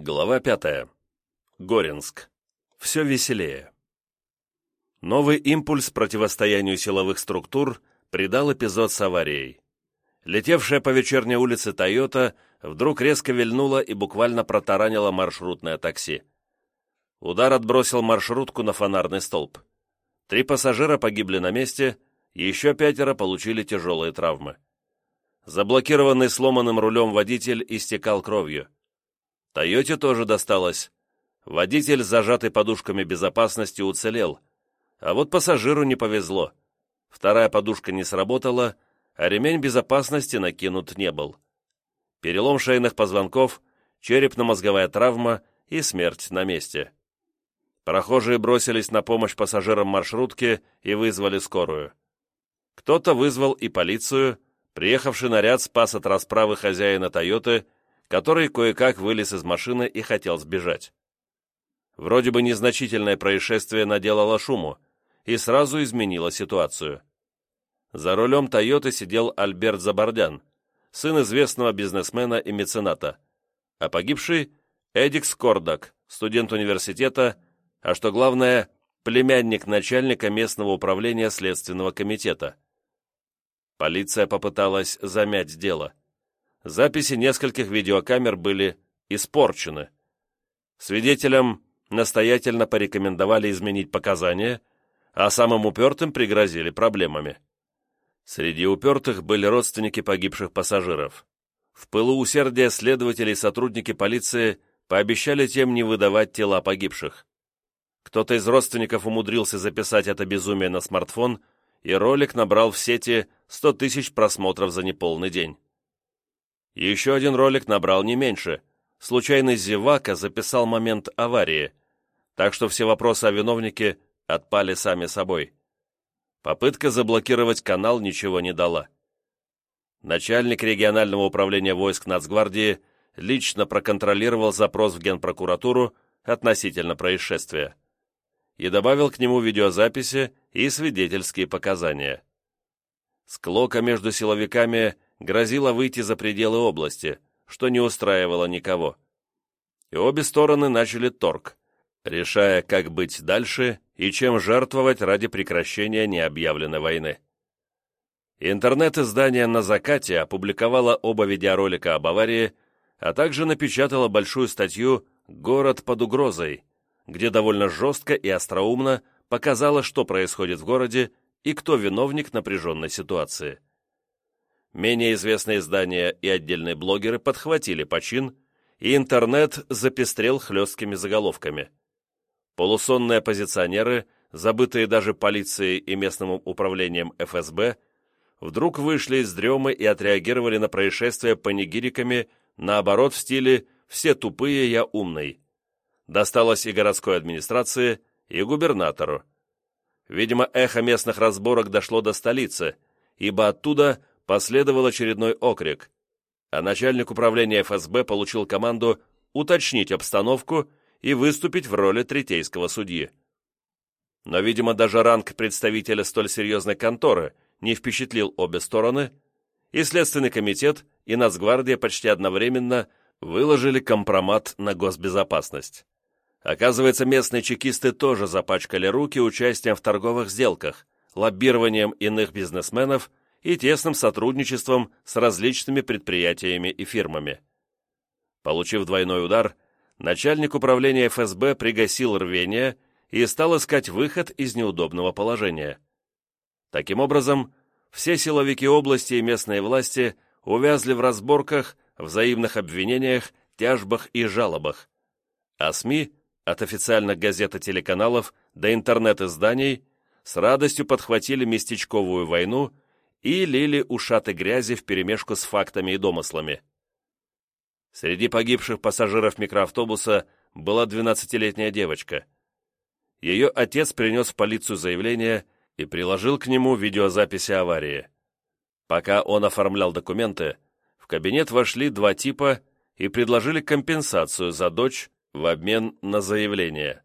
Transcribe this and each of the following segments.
Глава пятая. Горинск. Все веселее. Новый импульс противостоянию силовых структур придал эпизод с аварией. Летевшая по вечерней улице «Тойота» вдруг резко вильнула и буквально протаранила маршрутное такси. Удар отбросил маршрутку на фонарный столб. Три пассажира погибли на месте, еще пятеро получили тяжелые травмы. Заблокированный сломанным рулем водитель истекал кровью. «Тойоте» тоже досталось. Водитель, зажатый подушками безопасности, уцелел. А вот пассажиру не повезло. Вторая подушка не сработала, а ремень безопасности накинут не был. Перелом шейных позвонков, черепно-мозговая травма и смерть на месте. Прохожие бросились на помощь пассажирам маршрутки и вызвали скорую. Кто-то вызвал и полицию, приехавший наряд спас от расправы хозяина «Тойоты», который кое-как вылез из машины и хотел сбежать. Вроде бы незначительное происшествие наделало шуму и сразу изменило ситуацию. За рулем «Тойоты» сидел Альберт Забордян, сын известного бизнесмена и мецената, а погибший – Эдикс Кордак, студент университета, а что главное – племянник начальника местного управления Следственного комитета. Полиция попыталась замять дело – записи нескольких видеокамер были испорчены. Свидетелям настоятельно порекомендовали изменить показания, а самым упертым пригрозили проблемами. Среди упертых были родственники погибших пассажиров. В пылу усердия следователи и сотрудники полиции пообещали тем не выдавать тела погибших. Кто-то из родственников умудрился записать это безумие на смартфон, и ролик набрал в сети 100 тысяч просмотров за неполный день. Еще один ролик набрал не меньше. Случайный зевака записал момент аварии, так что все вопросы о виновнике отпали сами собой. Попытка заблокировать канал ничего не дала. Начальник регионального управления войск Нацгвардии лично проконтролировал запрос в Генпрокуратуру относительно происшествия и добавил к нему видеозаписи и свидетельские показания. Склока между силовиками – грозило выйти за пределы области, что не устраивало никого. И обе стороны начали торг, решая, как быть дальше и чем жертвовать ради прекращения необъявленной войны. Интернет-издание «На закате» опубликовало оба видеоролика об аварии, а также напечатало большую статью «Город под угрозой», где довольно жестко и остроумно показало, что происходит в городе и кто виновник напряженной ситуации. Менее известные издания и отдельные блогеры подхватили почин, и интернет запестрел хлесткими заголовками. Полусонные оппозиционеры, забытые даже полицией и местным управлением ФСБ, вдруг вышли из дремы и отреагировали на происшествие панигириками, наоборот, в стиле «все тупые, я умный». Досталось и городской администрации, и губернатору. Видимо, эхо местных разборок дошло до столицы, ибо оттуда Последовал очередной окрик, а начальник управления ФСБ получил команду уточнить обстановку и выступить в роли третейского судьи. Но, видимо, даже ранг представителя столь серьезной конторы не впечатлил обе стороны, и Следственный комитет, и Нацгвардия почти одновременно выложили компромат на госбезопасность. Оказывается, местные чекисты тоже запачкали руки участием в торговых сделках, лоббированием иных бизнесменов и тесным сотрудничеством с различными предприятиями и фирмами. Получив двойной удар, начальник управления ФСБ пригасил рвение и стал искать выход из неудобного положения. Таким образом, все силовики области и местные власти увязли в разборках, взаимных обвинениях, тяжбах и жалобах. А СМИ, от официальных газет и телеканалов до интернет-изданий, с радостью подхватили местечковую войну и лили ушаты грязи вперемешку с фактами и домыслами. Среди погибших пассажиров микроавтобуса была 12-летняя девочка. Ее отец принес в полицию заявление и приложил к нему видеозаписи аварии. Пока он оформлял документы, в кабинет вошли два типа и предложили компенсацию за дочь в обмен на заявление.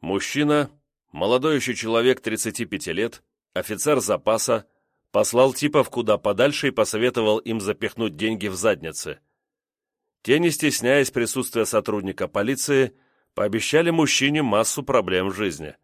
Мужчина, молодой еще человек 35 лет, офицер запаса, послал типов куда подальше и посоветовал им запихнуть деньги в задницы. Те, не стесняясь присутствия сотрудника полиции, пообещали мужчине массу проблем в жизни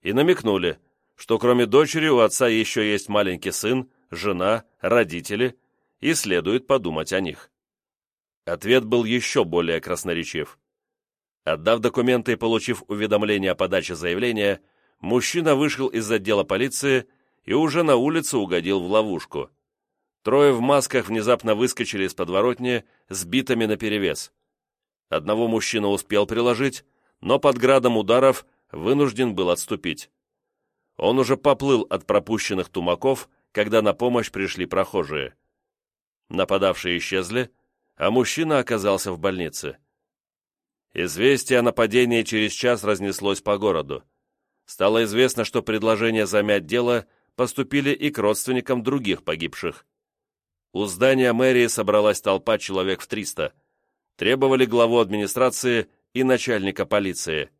и намекнули, что кроме дочери у отца еще есть маленький сын, жена, родители, и следует подумать о них. Ответ был еще более красноречив. Отдав документы и получив уведомление о подаче заявления, мужчина вышел из отдела полиции и уже на улице угодил в ловушку. Трое в масках внезапно выскочили из подворотни с битами наперевес. Одного мужчина успел приложить, но под градом ударов вынужден был отступить. Он уже поплыл от пропущенных тумаков, когда на помощь пришли прохожие. Нападавшие исчезли, а мужчина оказался в больнице. Известие о нападении через час разнеслось по городу. Стало известно, что предложения замять дело поступили и к родственникам других погибших. У здания мэрии собралась толпа человек в 300. Требовали главу администрации и начальника полиции.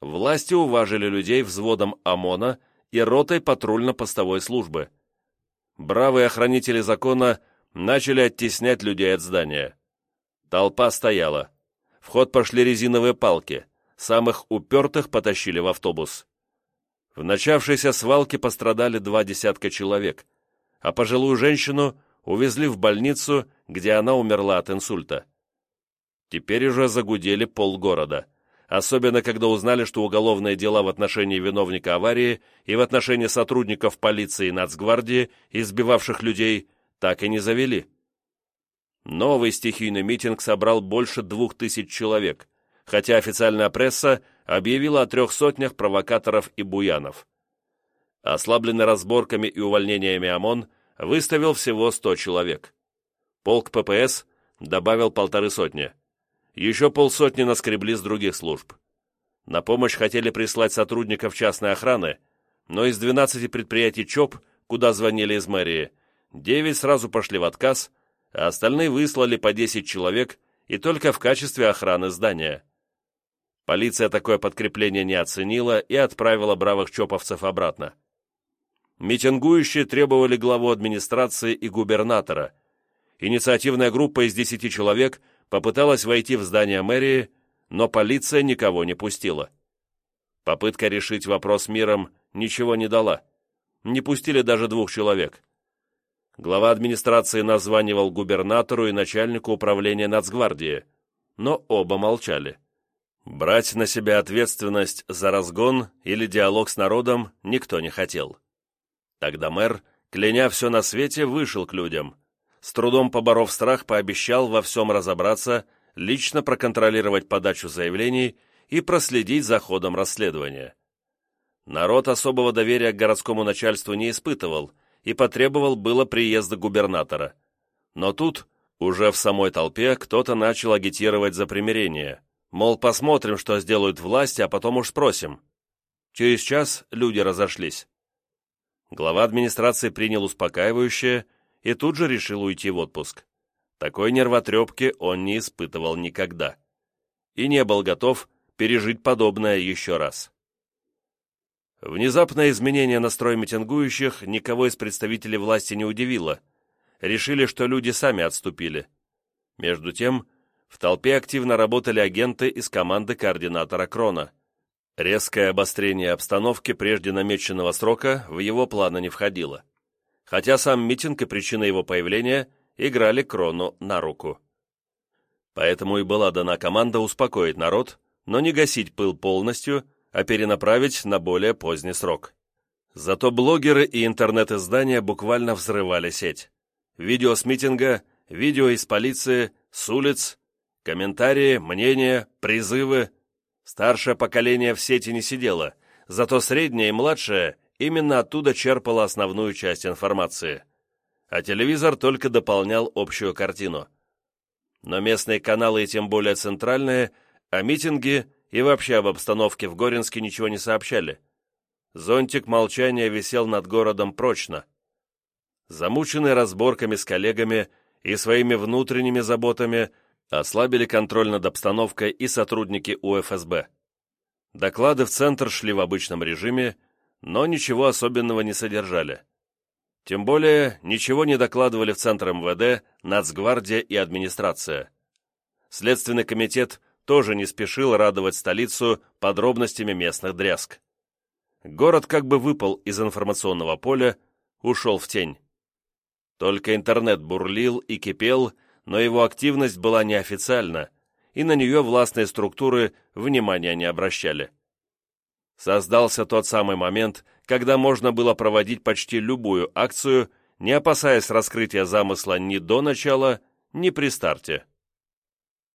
Власти уважили людей взводом ОМОНа и ротой патрульно-постовой службы. Бравые охранители закона начали оттеснять людей от здания. Толпа стояла. В ход пошли резиновые палки. Самых упертых потащили в автобус. В начавшейся свалке пострадали два десятка человек, а пожилую женщину увезли в больницу, где она умерла от инсульта. Теперь уже загудели полгорода, особенно когда узнали, что уголовные дела в отношении виновника аварии и в отношении сотрудников полиции и нацгвардии, избивавших людей, так и не завели. Новый стихийный митинг собрал больше двух тысяч человек, хотя официальная пресса объявила о трех сотнях провокаторов и буянов. Ослабленный разборками и увольнениями ОМОН выставил всего 100 человек. Полк ППС добавил полторы сотни. Еще полсотни наскребли с других служб. На помощь хотели прислать сотрудников частной охраны, но из 12 предприятий ЧОП, куда звонили из мэрии, 9 сразу пошли в отказ – а остальные выслали по 10 человек и только в качестве охраны здания. Полиция такое подкрепление не оценила и отправила бравых чоповцев обратно. Митингующие требовали главу администрации и губернатора. Инициативная группа из 10 человек попыталась войти в здание мэрии, но полиция никого не пустила. Попытка решить вопрос миром ничего не дала. Не пустили даже двух человек. Глава администрации названивал губернатору и начальнику управления Нацгвардии, но оба молчали. Брать на себя ответственность за разгон или диалог с народом никто не хотел. Тогда мэр, кляня все на свете, вышел к людям. С трудом поборов страх, пообещал во всем разобраться, лично проконтролировать подачу заявлений и проследить за ходом расследования. Народ особого доверия к городскому начальству не испытывал – и потребовал было приезда губернатора. Но тут, уже в самой толпе, кто-то начал агитировать за примирение. Мол, посмотрим, что сделают власти, а потом уж спросим. Через час люди разошлись. Глава администрации принял успокаивающее и тут же решил уйти в отпуск. Такой нервотрепки он не испытывал никогда. И не был готов пережить подобное еще раз. Внезапное изменение настроя митингующих никого из представителей власти не удивило. Решили, что люди сами отступили. Между тем, в толпе активно работали агенты из команды координатора Крона. Резкое обострение обстановки прежде намеченного срока в его планы не входило. Хотя сам митинг и причина его появления играли Крону на руку. Поэтому и была дана команда успокоить народ, но не гасить пыл полностью а перенаправить на более поздний срок. Зато блогеры и интернет-издания буквально взрывали сеть. Видео с митинга, видео из полиции, с улиц, комментарии, мнения, призывы. Старшее поколение в сети не сидело, зато среднее и младшее именно оттуда черпало основную часть информации. А телевизор только дополнял общую картину. Но местные каналы и тем более центральные о митинге и вообще об обстановке в Горинске ничего не сообщали. Зонтик молчания висел над городом прочно. Замученные разборками с коллегами и своими внутренними заботами ослабили контроль над обстановкой и сотрудники УФСБ. Доклады в Центр шли в обычном режиме, но ничего особенного не содержали. Тем более, ничего не докладывали в Центр МВД, Нацгвардия и администрация. Следственный комитет тоже не спешил радовать столицу подробностями местных дрязг. Город как бы выпал из информационного поля, ушел в тень. Только интернет бурлил и кипел, но его активность была неофициальна, и на нее властные структуры внимания не обращали. Создался тот самый момент, когда можно было проводить почти любую акцию, не опасаясь раскрытия замысла ни до начала, ни при старте.